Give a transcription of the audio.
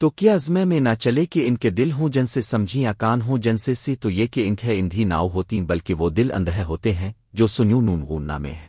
تو کیا ازمے میں نہ چلے کہ ان کے دل ہوں جن سے سمجھی یا کان ہوں جن سے سی تو یہ کہ انکھیں اندھی ناؤ ہوتی بلکہ وہ دل اندھے ہوتے ہیں جو سنیو نون غون نامے ہیں۔